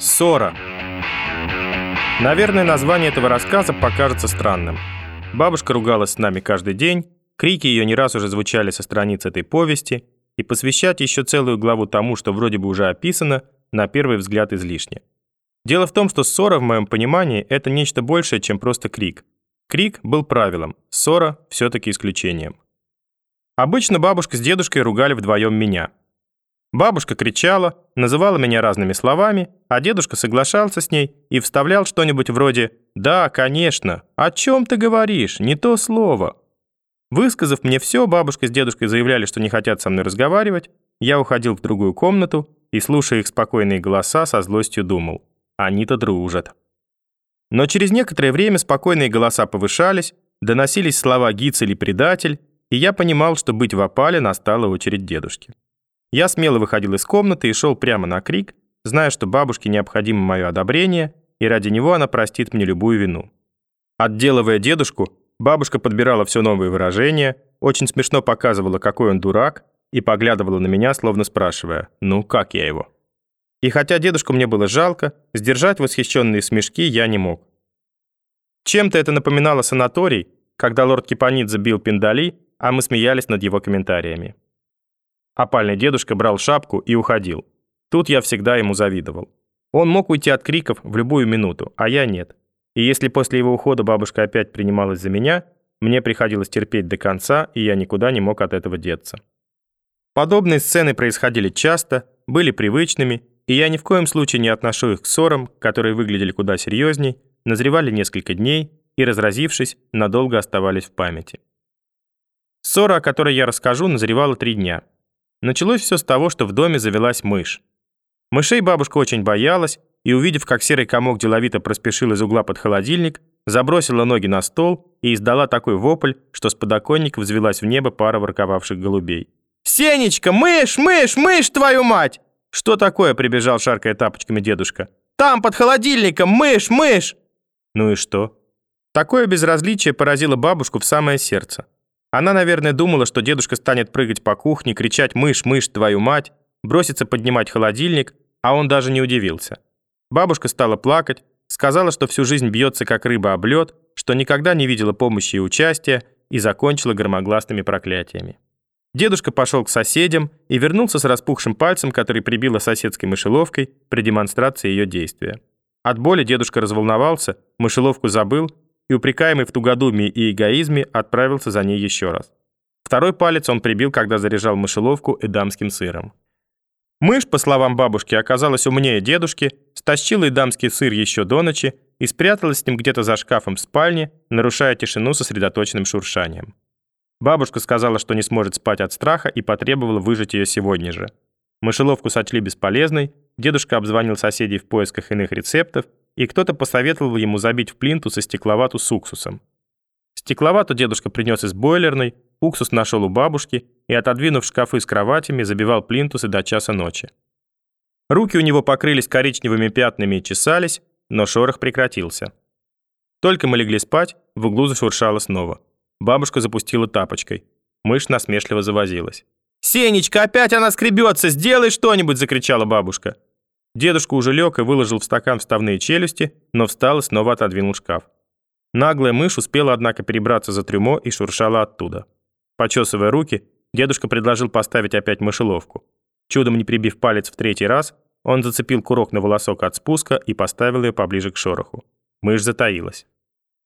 Ссора. Наверное, название этого рассказа покажется странным. Бабушка ругалась с нами каждый день, крики ее не раз уже звучали со страниц этой повести, и посвящать еще целую главу тому, что вроде бы уже описано, на первый взгляд излишне. Дело в том, что ссора, в моем понимании, это нечто большее, чем просто крик. Крик был правилом, ссора все-таки исключением. Обычно бабушка с дедушкой ругали вдвоем меня – Бабушка кричала, называла меня разными словами, а дедушка соглашался с ней и вставлял что-нибудь вроде «Да, конечно, о чем ты говоришь, не то слово». Высказав мне все, бабушка с дедушкой заявляли, что не хотят со мной разговаривать, я уходил в другую комнату и, слушая их спокойные голоса, со злостью думал «Они-то дружат». Но через некоторое время спокойные голоса повышались, доносились слова «гиц» или «предатель», и я понимал, что быть в опале настала очередь дедушки. Я смело выходил из комнаты и шел прямо на крик, зная, что бабушке необходимо мое одобрение, и ради него она простит мне любую вину. Отделывая дедушку, бабушка подбирала все новые выражения, очень смешно показывала, какой он дурак, и поглядывала на меня, словно спрашивая, ну как я его? И хотя дедушку мне было жалко, сдержать восхищенные смешки я не мог. Чем-то это напоминало санаторий, когда лорд Кипанидзе бил Пиндали, а мы смеялись над его комментариями. Опальный дедушка брал шапку и уходил. Тут я всегда ему завидовал. Он мог уйти от криков в любую минуту, а я нет. И если после его ухода бабушка опять принималась за меня, мне приходилось терпеть до конца, и я никуда не мог от этого деться. Подобные сцены происходили часто, были привычными, и я ни в коем случае не отношу их к ссорам, которые выглядели куда серьезней, назревали несколько дней и, разразившись, надолго оставались в памяти. Ссора, о которой я расскажу, назревала три дня – Началось все с того, что в доме завелась мышь. Мышей бабушка очень боялась, и, увидев, как серый комок деловито проспешил из угла под холодильник, забросила ноги на стол и издала такой вопль, что с подоконника взвелась в небо пара ворковавших голубей. «Сенечка, мышь, мышь, мышь, твою мать!» «Что такое?» – прибежал, шаркая тапочками дедушка. «Там, под холодильником, мышь, мышь!» Ну и что? Такое безразличие поразило бабушку в самое сердце. Она, наверное, думала, что дедушка станет прыгать по кухне, кричать «Мышь, мышь, твою мать!», броситься поднимать холодильник, а он даже не удивился. Бабушка стала плакать, сказала, что всю жизнь бьется как рыба об лед, что никогда не видела помощи и участия, и закончила громогласными проклятиями. Дедушка пошел к соседям и вернулся с распухшим пальцем, который прибило соседской мышеловкой при демонстрации ее действия. От боли дедушка разволновался, мышеловку забыл и, упрекаемый в тугодумии и эгоизме, отправился за ней еще раз. Второй палец он прибил, когда заряжал мышеловку эдамским сыром. Мышь, по словам бабушки, оказалась умнее дедушки, стащила эдамский сыр еще до ночи и спряталась с ним где-то за шкафом в спальне, нарушая тишину сосредоточенным шуршанием. Бабушка сказала, что не сможет спать от страха и потребовала выжить ее сегодня же. Мышеловку сочли бесполезной, дедушка обзвонил соседей в поисках иных рецептов и кто-то посоветовал ему забить в плинтус и стекловату с уксусом. Стекловату дедушка принес из бойлерной, уксус нашел у бабушки и, отодвинув шкафы с кроватями, забивал плинтусы до часа ночи. Руки у него покрылись коричневыми пятнами и чесались, но шорох прекратился. Только мы легли спать, в углу зашуршало снова. Бабушка запустила тапочкой. Мышь насмешливо завозилась. «Сенечка, опять она скребется! Сделай что-нибудь!» – закричала бабушка. Дедушка уже лег и выложил в стакан вставные челюсти, но встал и снова отодвинул шкаф. Наглая мышь успела, однако, перебраться за трюмо и шуршала оттуда. Почесывая руки, дедушка предложил поставить опять мышеловку. Чудом не прибив палец в третий раз, он зацепил курок на волосок от спуска и поставил ее поближе к шороху. Мышь затаилась.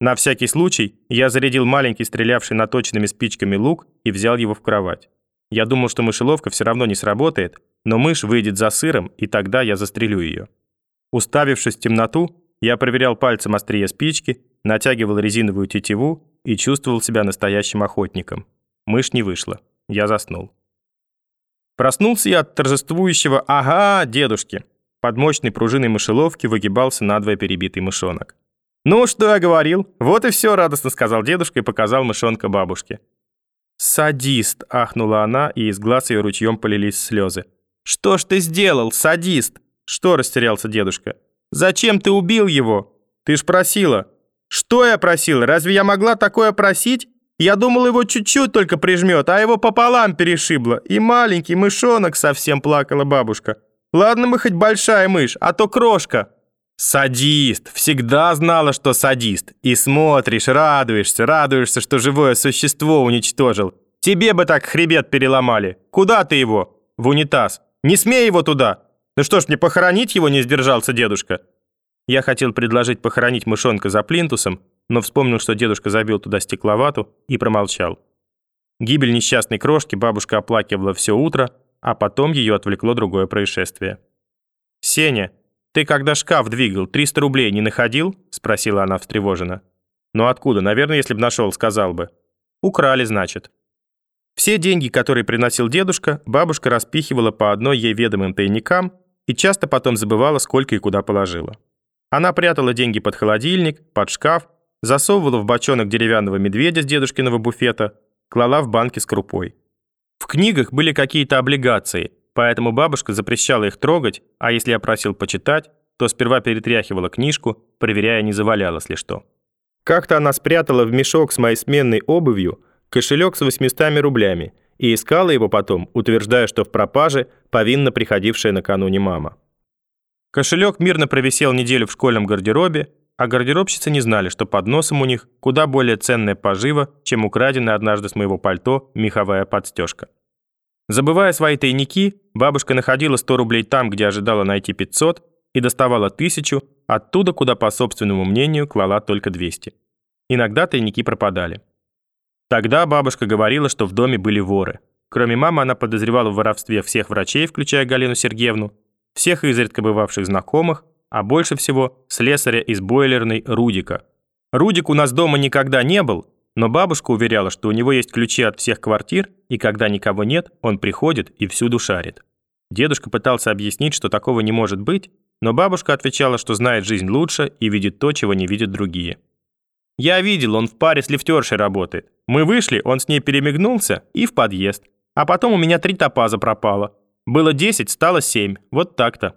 На всякий случай я зарядил маленький стрелявший наточенными спичками лук и взял его в кровать. Я думал, что мышеловка все равно не сработает, но мышь выйдет за сыром, и тогда я застрелю ее. Уставившись в темноту, я проверял пальцем острие спички, натягивал резиновую тетиву и чувствовал себя настоящим охотником. Мышь не вышла. Я заснул. Проснулся я от торжествующего «Ага, дедушки!» Под мощной пружиной мышеловки выгибался надвое перебитый мышонок. «Ну, что я говорил? Вот и все», — радостно сказал дедушка и показал мышонка бабушке. «Садист!» — ахнула она, и из глаз ее ручьем полились слезы. «Что ж ты сделал, садист?» «Что?» – растерялся дедушка. «Зачем ты убил его? Ты ж просила». «Что я просила? Разве я могла такое просить? Я думал, его чуть-чуть только прижмет, а его пополам перешибло. И маленький мышонок совсем плакала бабушка. Ладно мы хоть большая мышь, а то крошка. Садист, всегда знала, что садист. И смотришь, радуешься, радуешься, что живое существо уничтожил. Тебе бы так хребет переломали. Куда ты его? В унитаз. Не смей его туда. Ну что ж, мне похоронить его не сдержался дедушка. Я хотел предложить похоронить мышонка за плинтусом, но вспомнил, что дедушка забил туда стекловату и промолчал. Гибель несчастной крошки бабушка оплакивала все утро, а потом ее отвлекло другое происшествие. «Сеня, ты когда шкаф двигал, 300 рублей не находил?» – спросила она встревоженно. «Ну откуда? Наверное, если бы нашел, сказал бы». «Украли, значит». Все деньги, которые приносил дедушка, бабушка распихивала по одной ей ведомым тайникам и часто потом забывала, сколько и куда положила. Она прятала деньги под холодильник, под шкаф, засовывала в бочонок деревянного медведя с дедушкиного буфета, клала в банки с крупой. В книгах были какие-то облигации, поэтому бабушка запрещала их трогать, а если я просил почитать, то сперва перетряхивала книжку, проверяя, не завалялось ли что. Как-то она спрятала в мешок с моей сменной обувью кошелек с 800 рублями и искала его потом, утверждая, что в пропаже повинна приходившая накануне мама. Кошелек мирно провисел неделю в школьном гардеробе, а гардеробщицы не знали, что под носом у них куда более ценная пожива, чем украденная однажды с моего пальто меховая подстежка. Забывая свои тайники, бабушка находила 100 рублей там, где ожидала найти 500, и доставала тысячу оттуда, куда, по собственному мнению, клала только 200. Иногда тайники пропадали. Тогда бабушка говорила, что в доме были воры. Кроме мамы, она подозревала в воровстве всех врачей, включая Галину Сергеевну, всех изредка бывавших знакомых, а больше всего слесаря из бойлерной Рудика. Рудик у нас дома никогда не был, но бабушка уверяла, что у него есть ключи от всех квартир, и когда никого нет, он приходит и всюду шарит. Дедушка пытался объяснить, что такого не может быть, но бабушка отвечала, что знает жизнь лучше и видит то, чего не видят другие. «Я видел, он в паре с лифтершей работает. Мы вышли, он с ней перемигнулся и в подъезд. А потом у меня три топаза пропало. Было 10, стало 7. Вот так-то».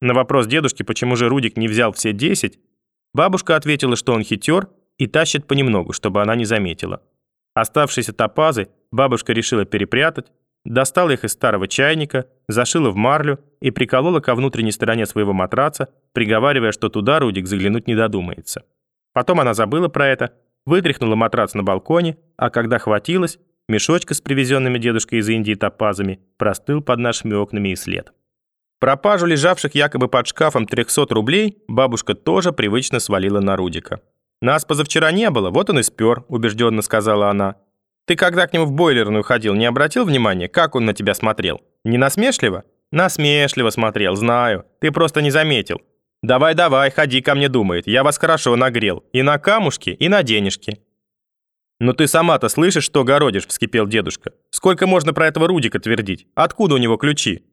На вопрос дедушки, почему же Рудик не взял все 10, бабушка ответила, что он хитер и тащит понемногу, чтобы она не заметила. Оставшиеся топазы бабушка решила перепрятать, достала их из старого чайника, зашила в марлю и приколола ко внутренней стороне своего матраца, приговаривая, что туда Рудик заглянуть не додумается. Потом она забыла про это, вытряхнула матрац на балконе, а когда хватилась, мешочка с привезенными дедушкой из Индии топазами простыл под нашими окнами и след. Пропажу лежавших якобы под шкафом 300 рублей бабушка тоже привычно свалила на Рудика. «Нас позавчера не было, вот он и спер», – убежденно сказала она. «Ты когда к нему в бойлерную ходил, не обратил внимания, как он на тебя смотрел? Не насмешливо?» «Насмешливо смотрел, знаю. Ты просто не заметил. Давай-давай, ходи ко мне, думает. Я вас хорошо нагрел. И на камушки, и на денежки». «Ну ты сама-то слышишь, что городишь?» – вскипел дедушка. «Сколько можно про этого Рудика твердить? Откуда у него ключи?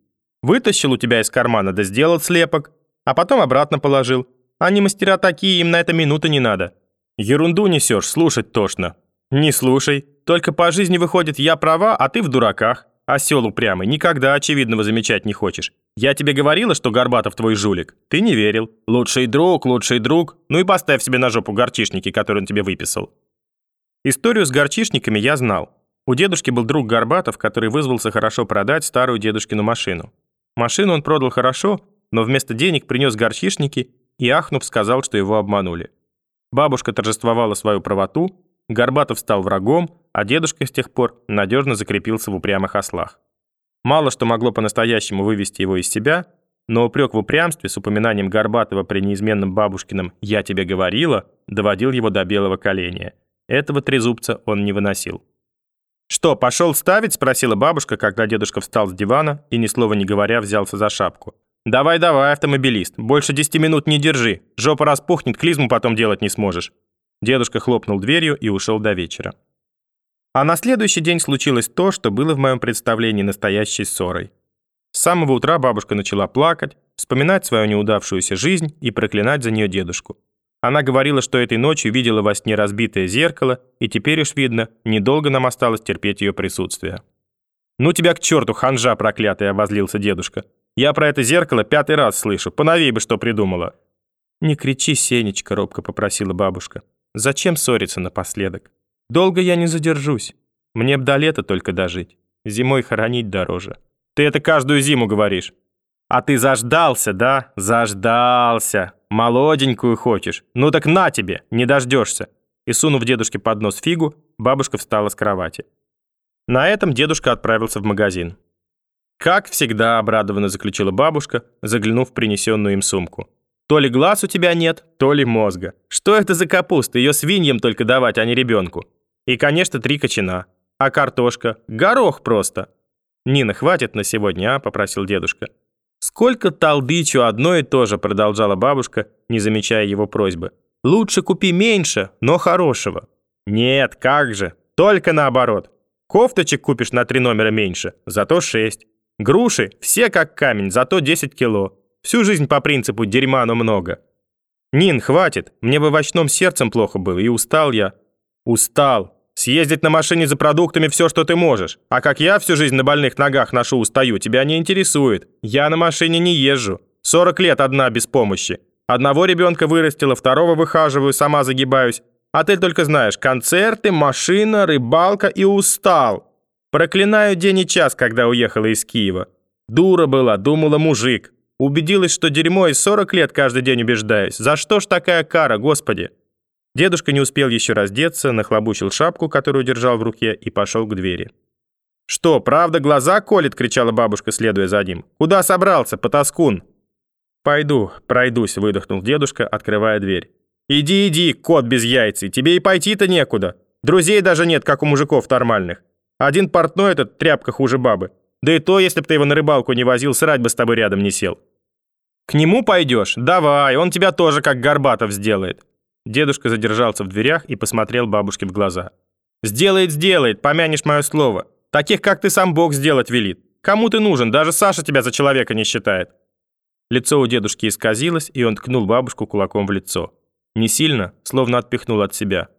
Вытащил у тебя из кармана, да сделал слепок, а потом обратно положил. Они мастера такие, им на это минуты не надо. Ерунду несешь, слушать тошно. Не слушай. Только по жизни выходит, я права, а ты в дураках. Осел упрямый, никогда очевидного замечать не хочешь. Я тебе говорила, что Горбатов твой жулик. Ты не верил. Лучший друг, лучший друг. Ну и поставь себе на жопу горчишники, которые он тебе выписал. Историю с горчишниками я знал. У дедушки был друг Горбатов, который вызвался хорошо продать старую дедушкину машину. Машину он продал хорошо, но вместо денег принес горчишники и, ахнув, сказал, что его обманули. Бабушка торжествовала свою правоту, Горбатов стал врагом, а дедушка с тех пор надежно закрепился в упрямых ослах. Мало что могло по-настоящему вывести его из себя, но упрек в упрямстве с упоминанием Горбатова при неизменном бабушкином «я тебе говорила» доводил его до белого коленя. Этого трезубца он не выносил. «Что, пошел ставить?» – спросила бабушка, когда дедушка встал с дивана и, ни слова не говоря, взялся за шапку. «Давай-давай, автомобилист, больше десяти минут не держи. Жопа распухнет, клизму потом делать не сможешь». Дедушка хлопнул дверью и ушел до вечера. А на следующий день случилось то, что было в моем представлении настоящей ссорой. С самого утра бабушка начала плакать, вспоминать свою неудавшуюся жизнь и проклинать за нее дедушку. Она говорила, что этой ночью видела во сне разбитое зеркало, и теперь уж видно, недолго нам осталось терпеть ее присутствие. «Ну тебя к черту, ханжа проклятая!» – обозлился дедушка. Я про это зеркало пятый раз слышу. Поновей бы что придумала». «Не кричи, Сенечка», — робко попросила бабушка. «Зачем ссориться напоследок? Долго я не задержусь. Мне б до лета только дожить. Зимой хоронить дороже». «Ты это каждую зиму говоришь». А ты заждался, да? Заждался. Молоденькую хочешь. Ну так на тебе, не дождешься. И сунув дедушке под нос фигу, бабушка встала с кровати. На этом дедушка отправился в магазин. Как всегда, обрадованно заключила бабушка, заглянув в принесенную им сумку. То ли глаз у тебя нет, то ли мозга. Что это за капуста? Ее свиньям только давать, а не ребенку. И, конечно, три кочана. А картошка? Горох просто. «Нина, хватит на сегодня, а?» – попросил дедушка. «Сколько талдычу одно и то же», – продолжала бабушка, не замечая его просьбы. «Лучше купи меньше, но хорошего». «Нет, как же, только наоборот. Кофточек купишь на три номера меньше, зато шесть. Груши все как камень, зато 10 кило. Всю жизнь по принципу дерьма, но много. Нин, хватит, мне бы овощном сердцем плохо было, и устал я. Устал. Съездить на машине за продуктами все, что ты можешь. А как я всю жизнь на больных ногах ношу устаю, тебя не интересует. Я на машине не езжу. 40 лет одна без помощи. Одного ребенка вырастила, второго выхаживаю, сама загибаюсь. А ты только знаешь, концерты, машина, рыбалка и устал. Проклинаю день и час, когда уехала из Киева. Дура была, думала мужик. Убедилась, что дерьмо и 40 лет каждый день убеждаюсь. За что ж такая кара, господи? Дедушка не успел еще раздеться, нахлобучил шапку, которую держал в руке, и пошел к двери. «Что, правда глаза колет?» — кричала бабушка, следуя за ним. «Куда собрался, потаскун?» «Пойду, пройдусь», — выдохнул дедушка, открывая дверь. «Иди, иди, кот без яйцей, тебе и пойти-то некуда. Друзей даже нет, как у мужиков нормальных. Один портной этот тряпка хуже бабы. Да и то, если б ты его на рыбалку не возил, срать бы с тобой рядом не сел. К нему пойдешь? Давай, он тебя тоже как Горбатов сделает. Дедушка задержался в дверях и посмотрел бабушке в глаза. «Сделает, сделает, помянешь мое слово. Таких, как ты, сам Бог сделать велит. Кому ты нужен? Даже Саша тебя за человека не считает». Лицо у дедушки исказилось, и он ткнул бабушку кулаком в лицо. Не сильно, словно отпихнул от себя.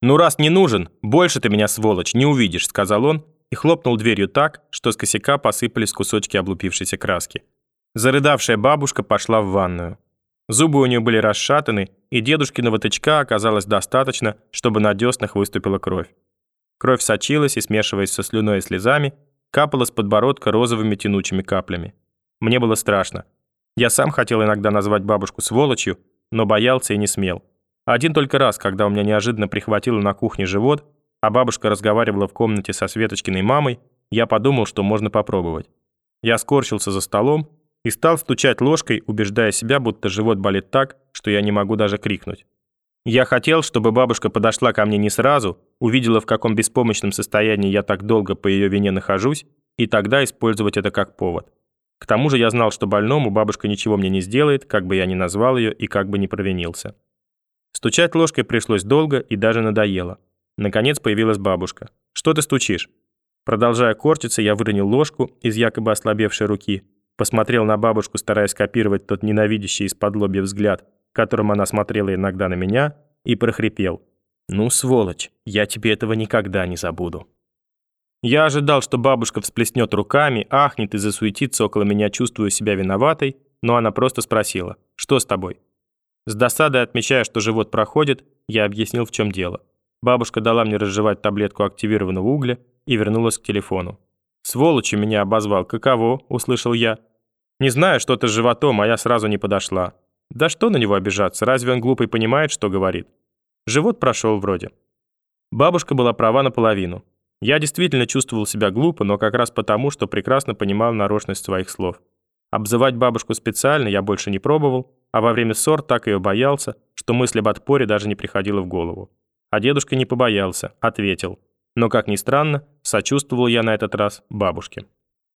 «Ну раз не нужен, больше ты меня, сволочь, не увидишь», — сказал он и хлопнул дверью так, что с косяка посыпались кусочки облупившейся краски. Зарыдавшая бабушка пошла в ванную. Зубы у нее были расшатаны, и дедушкиного тычка оказалось достаточно, чтобы на деснах выступила кровь. Кровь сочилась и, смешиваясь со слюной и слезами, капала с подбородка розовыми тянучими каплями. Мне было страшно. Я сам хотел иногда назвать бабушку сволочью, но боялся и не смел. Один только раз, когда у меня неожиданно прихватило на кухне живот, а бабушка разговаривала в комнате со Светочкиной мамой, я подумал, что можно попробовать. Я скорчился за столом и стал стучать ложкой, убеждая себя, будто живот болит так, что я не могу даже крикнуть. Я хотел, чтобы бабушка подошла ко мне не сразу, увидела, в каком беспомощном состоянии я так долго по ее вине нахожусь, и тогда использовать это как повод. К тому же я знал, что больному бабушка ничего мне не сделает, как бы я ни назвал ее и как бы ни провинился. Стучать ложкой пришлось долго и даже надоело. Наконец появилась бабушка. «Что ты стучишь?» Продолжая корчиться, я выронил ложку из якобы ослабевшей руки, посмотрел на бабушку, стараясь копировать тот ненавидящий из-под лобья взгляд, которым она смотрела иногда на меня, и прохрипел. «Ну, сволочь, я тебе этого никогда не забуду». Я ожидал, что бабушка всплеснет руками, ахнет и засуетится около меня, чувствуя себя виноватой, но она просто спросила «Что с тобой?» С досадой отмечая, что живот проходит, я объяснил, в чем дело. Бабушка дала мне разжевать таблетку активированного угля и вернулась к телефону. «Сволочь меня обозвал, каково?» – услышал я. «Не знаю, что-то с животом, а я сразу не подошла. Да что на него обижаться, разве он глупый понимает, что говорит?» Живот прошел вроде. Бабушка была права наполовину. Я действительно чувствовал себя глупо, но как раз потому, что прекрасно понимал нарочность своих слов. Обзывать бабушку специально я больше не пробовал, а во время ссор так ее боялся, что мысль об отпоре даже не приходила в голову. А дедушка не побоялся, ответил. Но, как ни странно, сочувствовал я на этот раз бабушке.